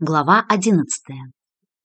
Глава одиннадцатая.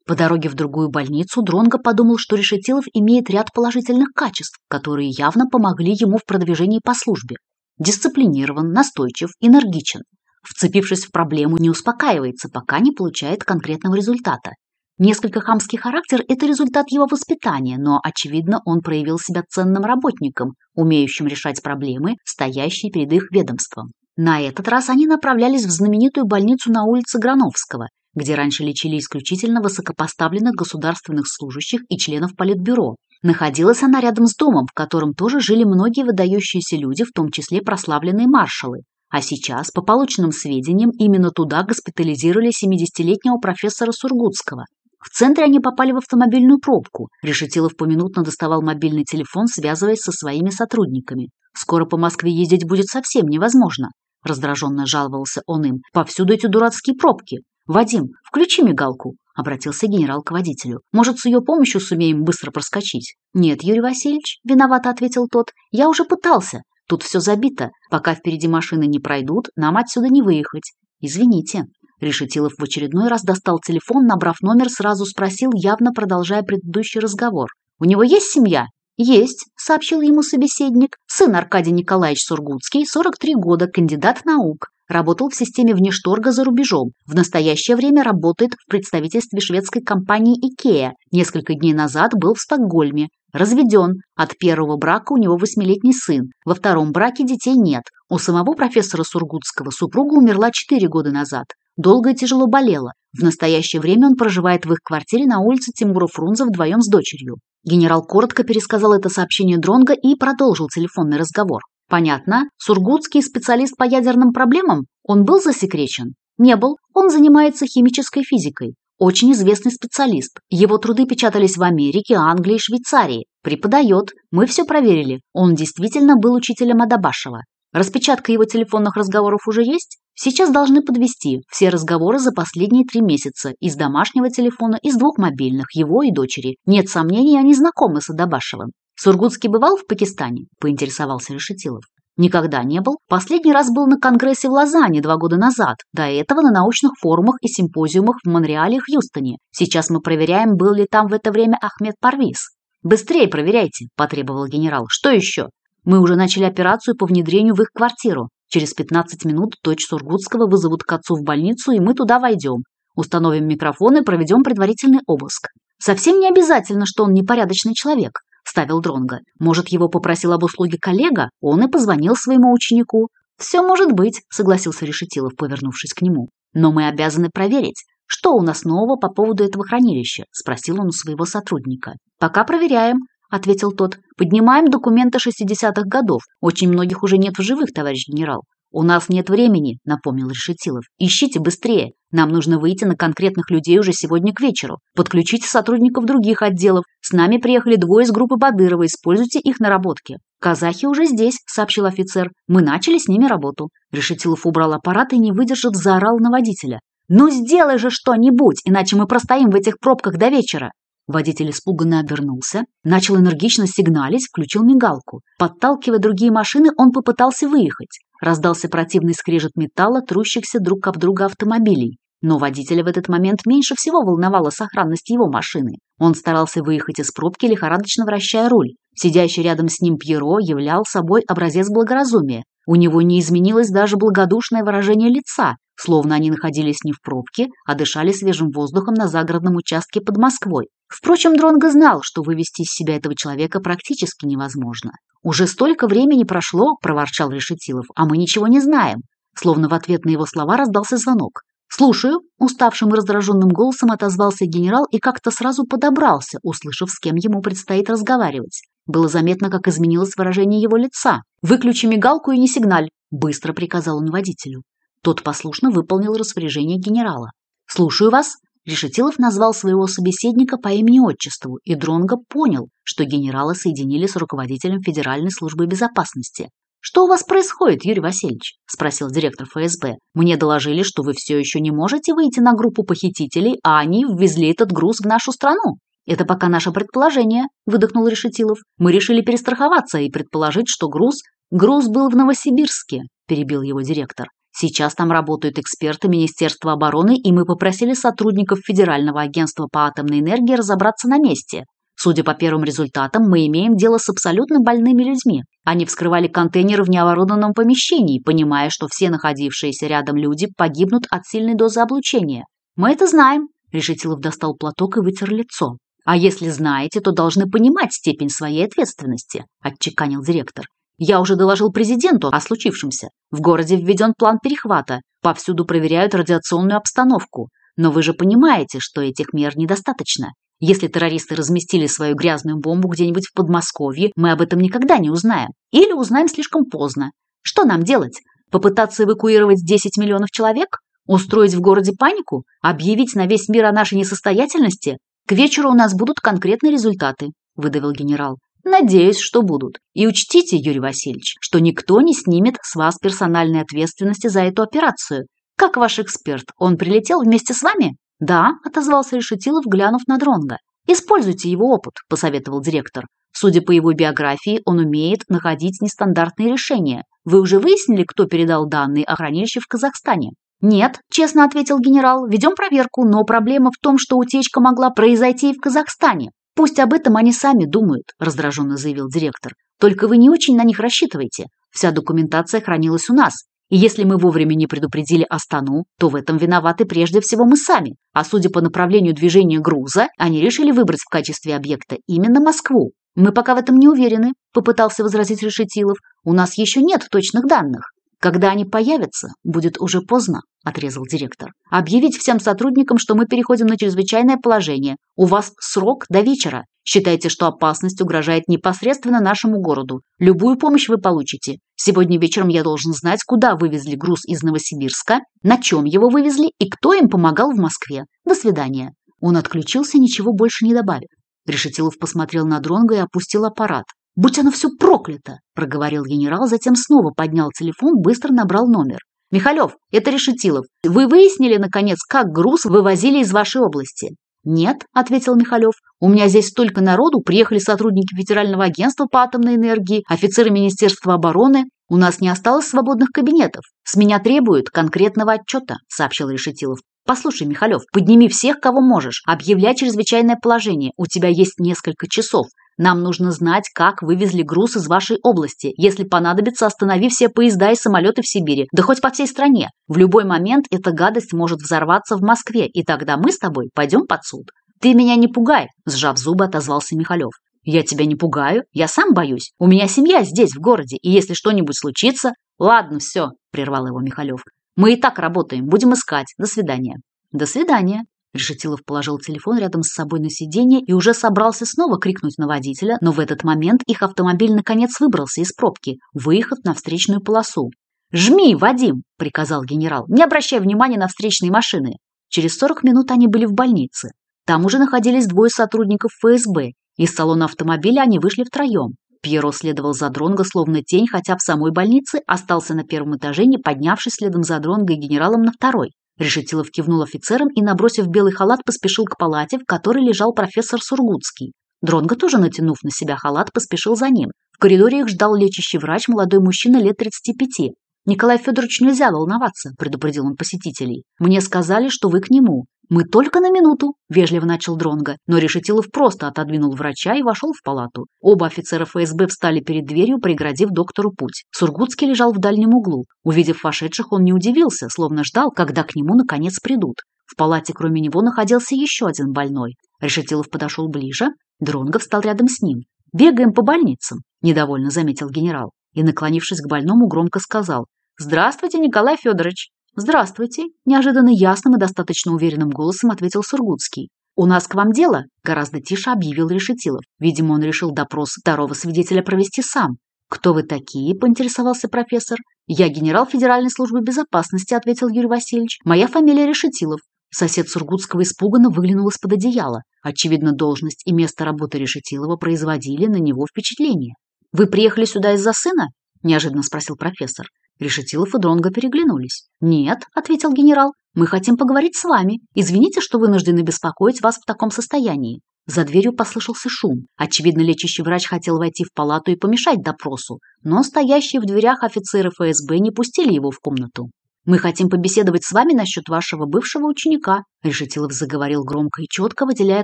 По дороге в другую больницу Дронго подумал, что Решетилов имеет ряд положительных качеств, которые явно помогли ему в продвижении по службе. Дисциплинирован, настойчив, энергичен. Вцепившись в проблему, не успокаивается, пока не получает конкретного результата. Несколько хамский характер – это результат его воспитания, но, очевидно, он проявил себя ценным работником, умеющим решать проблемы, стоящие перед их ведомством. На этот раз они направлялись в знаменитую больницу на улице Грановского, где раньше лечили исключительно высокопоставленных государственных служащих и членов Политбюро. Находилась она рядом с домом, в котором тоже жили многие выдающиеся люди, в том числе прославленные маршалы. А сейчас, по полученным сведениям, именно туда госпитализировали 70-летнего профессора Сургутского. В центре они попали в автомобильную пробку. Решетилов поминутно доставал мобильный телефон, связываясь со своими сотрудниками. «Скоро по Москве ездить будет совсем невозможно», – раздраженно жаловался он им. «Повсюду эти дурацкие пробки. «Вадим, включи мигалку», — обратился генерал к водителю. «Может, с ее помощью сумеем быстро проскочить?» «Нет, Юрий Васильевич», — виновато ответил тот. «Я уже пытался. Тут все забито. Пока впереди машины не пройдут, нам отсюда не выехать. Извините». Решетилов в очередной раз достал телефон, набрав номер, сразу спросил, явно продолжая предыдущий разговор. «У него есть семья?» «Есть», — сообщил ему собеседник. «Сын Аркадий Николаевич Сургутский, 43 года, кандидат наук. Работал в системе внешторга за рубежом. В настоящее время работает в представительстве шведской компании IKEA. Несколько дней назад был в Стокгольме. Разведен. От первого брака у него восьмилетний сын. Во втором браке детей нет. У самого профессора Сургутского супруга умерла 4 года назад. Долго и тяжело болела. В настоящее время он проживает в их квартире на улице Тимура Фрунзе вдвоем с дочерью. Генерал коротко пересказал это сообщение Дронга и продолжил телефонный разговор. Понятно, сургутский специалист по ядерным проблемам, он был засекречен? Не был, он занимается химической физикой. Очень известный специалист. Его труды печатались в Америке, Англии и Швейцарии. Преподает. Мы все проверили. Он действительно был учителем Адабашева. Распечатка его телефонных разговоров уже есть? Сейчас должны подвести все разговоры за последние три месяца из домашнего телефона, из двух мобильных, его и дочери. Нет сомнений, они знакомы с Адабашевым. Сургутский бывал в Пакистане?» – поинтересовался Решетилов. «Никогда не был. Последний раз был на Конгрессе в Лозанне два года назад. До этого на научных форумах и симпозиумах в Монреале и Хьюстоне. Сейчас мы проверяем, был ли там в это время Ахмед Парвиз». «Быстрее проверяйте», – потребовал генерал. «Что еще?» «Мы уже начали операцию по внедрению в их квартиру. Через 15 минут дочь Сургутского вызовут к отцу в больницу, и мы туда войдем. Установим микрофоны, проведем предварительный обыск. Совсем не обязательно, что он непорядочный человек. Ставил Дронга. Может, его попросил об услуге коллега? Он и позвонил своему ученику. Все может быть, согласился Решетилов, повернувшись к нему. Но мы обязаны проверить. Что у нас нового по поводу этого хранилища? спросил он у своего сотрудника. Пока проверяем, ответил тот. Поднимаем документы 60-х годов. Очень многих уже нет в живых, товарищ генерал. «У нас нет времени», — напомнил Решетилов. «Ищите быстрее. Нам нужно выйти на конкретных людей уже сегодня к вечеру. Подключите сотрудников других отделов. С нами приехали двое из группы Бадырова. Используйте их наработки». «Казахи уже здесь», — сообщил офицер. «Мы начали с ними работу». Решетилов убрал аппарат и, не выдержав, заорал на водителя. «Ну сделай же что-нибудь, иначе мы простоим в этих пробках до вечера!» Водитель испуганно обернулся, начал энергично сигналить, включил мигалку. Подталкивая другие машины, он попытался выехать. Раздался противный скрежет металла, трущихся друг об друга автомобилей. Но водителя в этот момент меньше всего волновала сохранность его машины. Он старался выехать из пробки, лихорадочно вращая руль. Сидящий рядом с ним Пьеро являл собой образец благоразумия, у него не изменилось даже благодушное выражение лица, словно они находились не в пробке, а дышали свежим воздухом на загородном участке под Москвой. Впрочем, Дронго знал, что вывести из себя этого человека практически невозможно. «Уже столько времени прошло», – проворчал Решетилов, – «а мы ничего не знаем». Словно в ответ на его слова раздался звонок. «Слушаю», – уставшим и раздраженным голосом отозвался генерал и как-то сразу подобрался, услышав, с кем ему предстоит разговаривать. Было заметно, как изменилось выражение его лица. «Выключи мигалку и не сигналь», — быстро приказал он водителю. Тот послушно выполнил распоряжение генерала. «Слушаю вас», — Решетилов назвал своего собеседника по имени-отчеству, и Дронго понял, что генерала соединили с руководителем Федеральной службы безопасности. «Что у вас происходит, Юрий Васильевич?» – спросил директор ФСБ. «Мне доложили, что вы все еще не можете выйти на группу похитителей, а они ввезли этот груз в нашу страну». «Это пока наше предположение», – выдохнул Решетилов. «Мы решили перестраховаться и предположить, что груз...» «Груз был в Новосибирске», – перебил его директор. «Сейчас там работают эксперты Министерства обороны, и мы попросили сотрудников Федерального агентства по атомной энергии разобраться на месте. Судя по первым результатам, мы имеем дело с абсолютно больными людьми. Они вскрывали контейнеры в необорудованном помещении, понимая, что все находившиеся рядом люди погибнут от сильной дозы облучения. Мы это знаем». Решетилов достал платок и вытер лицо. «А если знаете, то должны понимать степень своей ответственности», – отчеканил директор. «Я уже доложил президенту о случившемся. В городе введен план перехвата. Повсюду проверяют радиационную обстановку. Но вы же понимаете, что этих мер недостаточно. Если террористы разместили свою грязную бомбу где-нибудь в Подмосковье, мы об этом никогда не узнаем. Или узнаем слишком поздно. Что нам делать? Попытаться эвакуировать 10 миллионов человек? Устроить в городе панику? Объявить на весь мир о нашей несостоятельности? К вечеру у нас будут конкретные результаты, выдавил генерал. Надеюсь, что будут. И учтите, Юрий Васильевич, что никто не снимет с вас персональной ответственности за эту операцию. Как ваш эксперт, он прилетел вместе с вами? Да, отозвался Решетилов, глянув на Дронга. Используйте его опыт, посоветовал директор. Судя по его биографии, он умеет находить нестандартные решения. Вы уже выяснили, кто передал данные о хранилище в Казахстане? «Нет», — честно ответил генерал, — «ведем проверку, но проблема в том, что утечка могла произойти и в Казахстане. Пусть об этом они сами думают», — раздраженно заявил директор. «Только вы не очень на них рассчитываете. Вся документация хранилась у нас. И если мы вовремя не предупредили Астану, то в этом виноваты прежде всего мы сами. А судя по направлению движения груза, они решили выбрать в качестве объекта именно Москву. Мы пока в этом не уверены», — попытался возразить Решетилов. «У нас еще нет точных данных». Когда они появятся, будет уже поздно, отрезал директор. А объявить всем сотрудникам, что мы переходим на чрезвычайное положение. У вас срок до вечера. Считайте, что опасность угрожает непосредственно нашему городу. Любую помощь вы получите. Сегодня вечером я должен знать, куда вывезли груз из Новосибирска, на чем его вывезли и кто им помогал в Москве. До свидания. Он отключился, ничего больше не добавив. Решетилов посмотрел на Дронга и опустил аппарат будь оно все проклято!» – проговорил генерал, затем снова поднял телефон, быстро набрал номер. «Михалев, это Решетилов. Вы выяснили, наконец, как груз вывозили из вашей области?» «Нет», – ответил Михалев. «У меня здесь столько народу. Приехали сотрудники Федерального агентства по атомной энергии, офицеры Министерства обороны. У нас не осталось свободных кабинетов. С меня требуют конкретного отчета», – сообщил Решетилов. «Послушай, Михалев, подними всех, кого можешь. Объявляй чрезвычайное положение. У тебя есть несколько часов. Нам нужно знать, как вывезли груз из вашей области. Если понадобится, останови все поезда и самолеты в Сибири, да хоть по всей стране. В любой момент эта гадость может взорваться в Москве, и тогда мы с тобой пойдем под суд. Ты меня не пугай, сжав зубы, отозвался Михалев. Я тебя не пугаю, я сам боюсь. У меня семья здесь, в городе, и если что-нибудь случится... Ладно, все, прервал его Михалев. Мы и так работаем, будем искать. До свидания. До свидания. Решетилов положил телефон рядом с собой на сиденье и уже собрался снова крикнуть на водителя, но в этот момент их автомобиль наконец выбрался из пробки, выехав на встречную полосу. «Жми, Вадим!» – приказал генерал, не обращая внимания на встречные машины. Через 40 минут они были в больнице. Там уже находились двое сотрудников ФСБ. Из салона автомобиля они вышли втроем. Пьеро следовал за Дронго словно тень, хотя в самой больнице остался на первом этаже, не поднявшись следом за Дронго и генералом на второй. Решетилов кивнул офицерам и, набросив белый халат, поспешил к палате, в которой лежал профессор Сургутский. Дронго тоже, натянув на себя халат, поспешил за ним. В коридоре их ждал лечащий врач, молодой мужчина лет 35. «Николай Федорович, нельзя волноваться», – предупредил он посетителей. «Мне сказали, что вы к нему. «Мы только на минуту», – вежливо начал Дронга, но Решетилов просто отодвинул врача и вошел в палату. Оба офицера ФСБ встали перед дверью, преградив доктору путь. Сургутский лежал в дальнем углу. Увидев вошедших, он не удивился, словно ждал, когда к нему наконец придут. В палате кроме него находился еще один больной. Решетилов подошел ближе, Дронга встал рядом с ним. «Бегаем по больницам», – недовольно заметил генерал. И, наклонившись к больному, громко сказал. «Здравствуйте, Николай Федорович!» «Здравствуйте!» – неожиданно ясным и достаточно уверенным голосом ответил Сургутский. «У нас к вам дело», – гораздо тише объявил Решетилов. Видимо, он решил допрос второго свидетеля провести сам. «Кто вы такие?» – поинтересовался профессор. «Я генерал Федеральной службы безопасности», – ответил Юрий Васильевич. «Моя фамилия Решетилов. Сосед Сургутского испуганно выглянул из-под одеяла. Очевидно, должность и место работы Решетилова производили на него впечатление. «Вы приехали сюда из-за сына?» – неожиданно спросил профессор. Решетилов и Дронго переглянулись. «Нет», — ответил генерал, — «мы хотим поговорить с вами. Извините, что вынуждены беспокоить вас в таком состоянии». За дверью послышался шум. Очевидно, лечащий врач хотел войти в палату и помешать допросу, но стоящие в дверях офицеры ФСБ не пустили его в комнату. «Мы хотим побеседовать с вами насчет вашего бывшего ученика», — Решетилов заговорил громко и четко, выделяя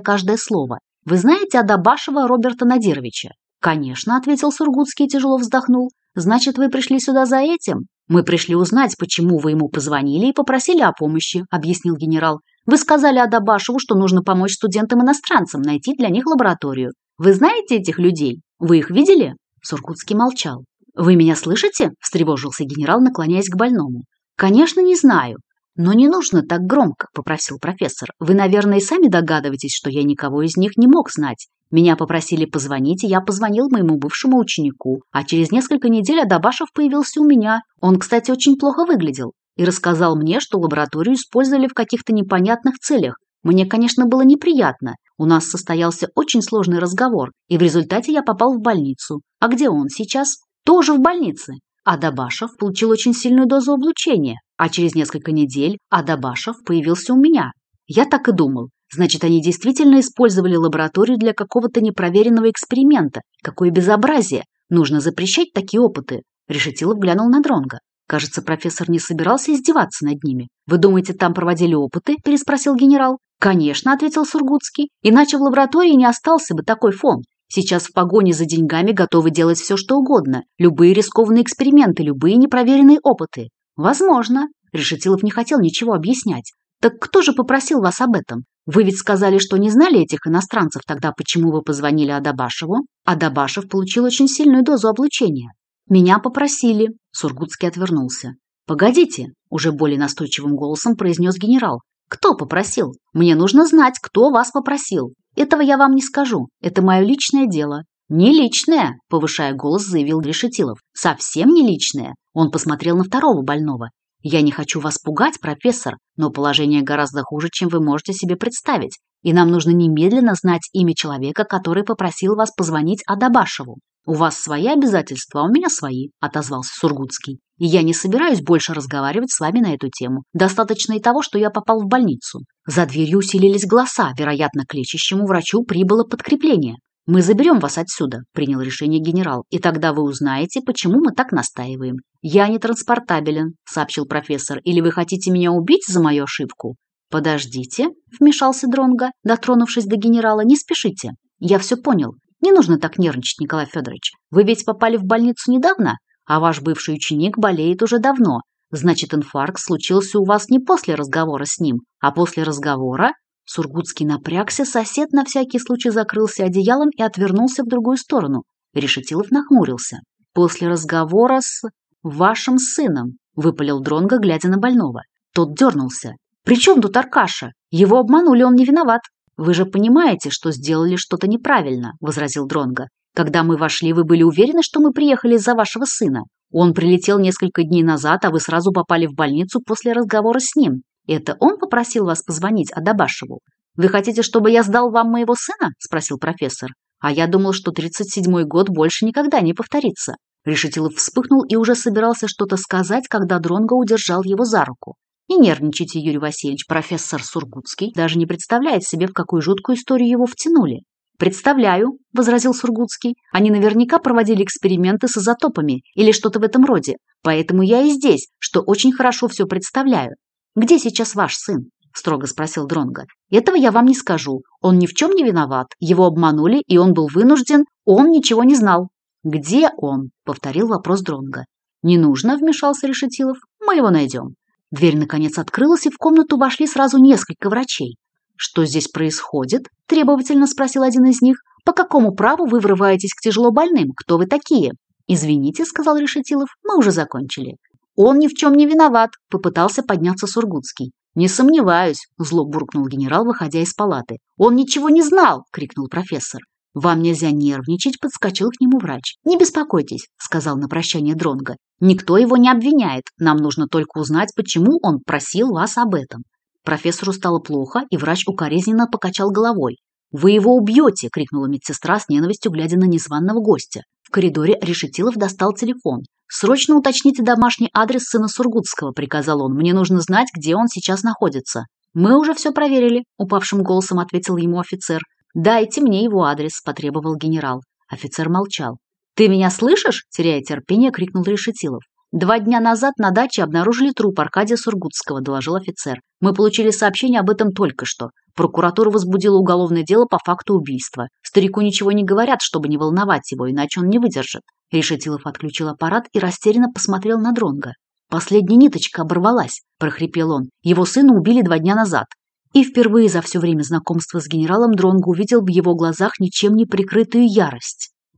каждое слово. «Вы знаете Адабашева Роберта Надировича?» «Конечно», — ответил Сургутский и тяжело вздохнул. «Значит, вы пришли сюда за этим?» «Мы пришли узнать, почему вы ему позвонили и попросили о помощи», — объяснил генерал. «Вы сказали Адабашеву, что нужно помочь студентам-иностранцам найти для них лабораторию. Вы знаете этих людей? Вы их видели?» Суркутский молчал. «Вы меня слышите?» – встревожился генерал, наклоняясь к больному. «Конечно, не знаю. «Но не нужно так громко», — попросил профессор. «Вы, наверное, сами догадываетесь, что я никого из них не мог знать. Меня попросили позвонить, и я позвонил моему бывшему ученику. А через несколько недель Адабашев появился у меня. Он, кстати, очень плохо выглядел. И рассказал мне, что лабораторию использовали в каких-то непонятных целях. Мне, конечно, было неприятно. У нас состоялся очень сложный разговор, и в результате я попал в больницу. А где он сейчас? Тоже в больнице. Адабашев получил очень сильную дозу облучения, а через несколько недель Адабашев появился у меня. Я так и думал. Значит, они действительно использовали лабораторию для какого-то непроверенного эксперимента. Какое безобразие! Нужно запрещать такие опыты. Решетилов глянул на Дронга. Кажется, профессор не собирался издеваться над ними. «Вы думаете, там проводили опыты?» – переспросил генерал. «Конечно», – ответил Сургутский. «Иначе в лаборатории не остался бы такой фонд. Сейчас в погоне за деньгами готовы делать все, что угодно. Любые рискованные эксперименты, любые непроверенные опыты. Возможно. Решетилов не хотел ничего объяснять. Так кто же попросил вас об этом? Вы ведь сказали, что не знали этих иностранцев, тогда почему вы позвонили Адабашеву? Адабашев получил очень сильную дозу облучения. Меня попросили. Сургутский отвернулся. Погодите, уже более настойчивым голосом произнес генерал. Кто попросил? Мне нужно знать, кто вас попросил. Этого я вам не скажу. Это мое личное дело. «Не личное», – повышая голос, заявил Решетилов. «Совсем не личное». Он посмотрел на второго больного. «Я не хочу вас пугать, профессор, но положение гораздо хуже, чем вы можете себе представить, и нам нужно немедленно знать имя человека, который попросил вас позвонить Адабашеву. У вас свои обязательства, а у меня свои», – отозвался Сургутский и я не собираюсь больше разговаривать с вами на эту тему. Достаточно и того, что я попал в больницу. За дверью усилились голоса, вероятно, к лечащему врачу прибыло подкрепление. «Мы заберем вас отсюда», – принял решение генерал, «и тогда вы узнаете, почему мы так настаиваем». «Я не транспортабелен», – сообщил профессор, «или вы хотите меня убить за мою ошибку?» «Подождите», – вмешался Дронга, дотронувшись до генерала, «не спешите. Я все понял. Не нужно так нервничать, Николай Федорович. Вы ведь попали в больницу недавно? А ваш бывший ученик болеет уже давно. Значит, инфаркт случился у вас не после разговора с ним, а после разговора...» Сургутский напрягся, сосед на всякий случай закрылся одеялом и отвернулся в другую сторону. Решетилов нахмурился. «После разговора с вашим сыном», — выпалил Дронго, глядя на больного. Тот дернулся. «При чем тут Аркаша? Его обманули, он не виноват». «Вы же понимаете, что сделали что-то неправильно», — возразил Дронго. Когда мы вошли, вы были уверены, что мы приехали за вашего сына. Он прилетел несколько дней назад, а вы сразу попали в больницу после разговора с ним. Это он попросил вас позвонить Адабашеву. Вы хотите, чтобы я сдал вам моего сына? спросил профессор. А я думал, что 37-й год больше никогда не повторится. Решетилов вспыхнул и уже собирался что-то сказать, когда Дронго удержал его за руку. «Не нервничайте, Юрий Васильевич, профессор Сургутский даже не представляет себе, в какую жуткую историю его втянули. «Представляю», — возразил Сургутский, «они наверняка проводили эксперименты с изотопами или что-то в этом роде, поэтому я и здесь, что очень хорошо все представляю. Где сейчас ваш сын?» — строго спросил Дронга. «Этого я вам не скажу. Он ни в чем не виноват. Его обманули, и он был вынужден. Он ничего не знал». «Где он?» — повторил вопрос Дронга. «Не нужно», — вмешался Решетилов. «Мы его найдем». Дверь, наконец, открылась, и в комнату вошли сразу несколько врачей что здесь происходит?» – требовательно спросил один из них. «По какому праву вы врываетесь к тяжелобольным? Кто вы такие?» «Извините», – сказал Решетилов, – «мы уже закончили». «Он ни в чем не виноват», – попытался подняться Сургутский. «Не сомневаюсь», – зло буркнул генерал, выходя из палаты. «Он ничего не знал!» – крикнул профессор. «Вам нельзя нервничать», – подскочил к нему врач. «Не беспокойтесь», – сказал на прощание Дронга. «Никто его не обвиняет. Нам нужно только узнать, почему он просил вас об этом». Профессору стало плохо, и врач укоризненно покачал головой. «Вы его убьете!» – крикнула медсестра с ненавистью, глядя на незваного гостя. В коридоре Решетилов достал телефон. «Срочно уточните домашний адрес сына Сургутского», – приказал он. «Мне нужно знать, где он сейчас находится». «Мы уже все проверили», – упавшим голосом ответил ему офицер. «Дайте мне его адрес», – потребовал генерал. Офицер молчал. «Ты меня слышишь?» – теряя терпение, крикнул Решетилов. «Два дня назад на даче обнаружили труп Аркадия Сургутского», – доложил офицер. «Мы получили сообщение об этом только что. Прокуратура возбудила уголовное дело по факту убийства. Старику ничего не говорят, чтобы не волновать его, иначе он не выдержит». Решетилов отключил аппарат и растерянно посмотрел на Дронга. «Последняя ниточка оборвалась», – прохрипел он. «Его сына убили два дня назад». И впервые за все время знакомства с генералом Дронго увидел в его глазах ничем не прикрытую ярость.